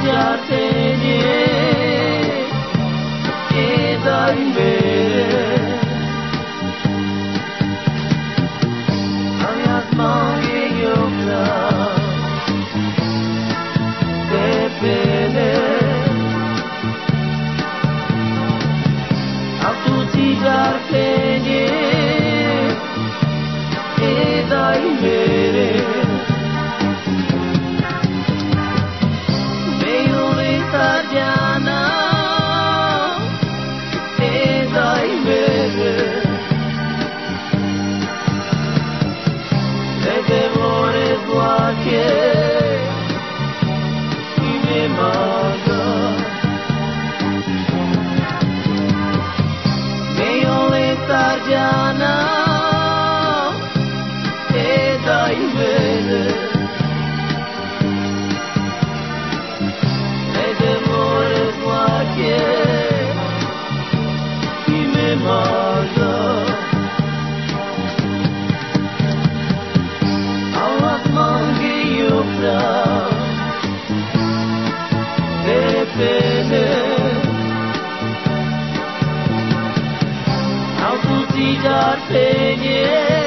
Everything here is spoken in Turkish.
Gider seni Gider? Yeah. arrodillarse en.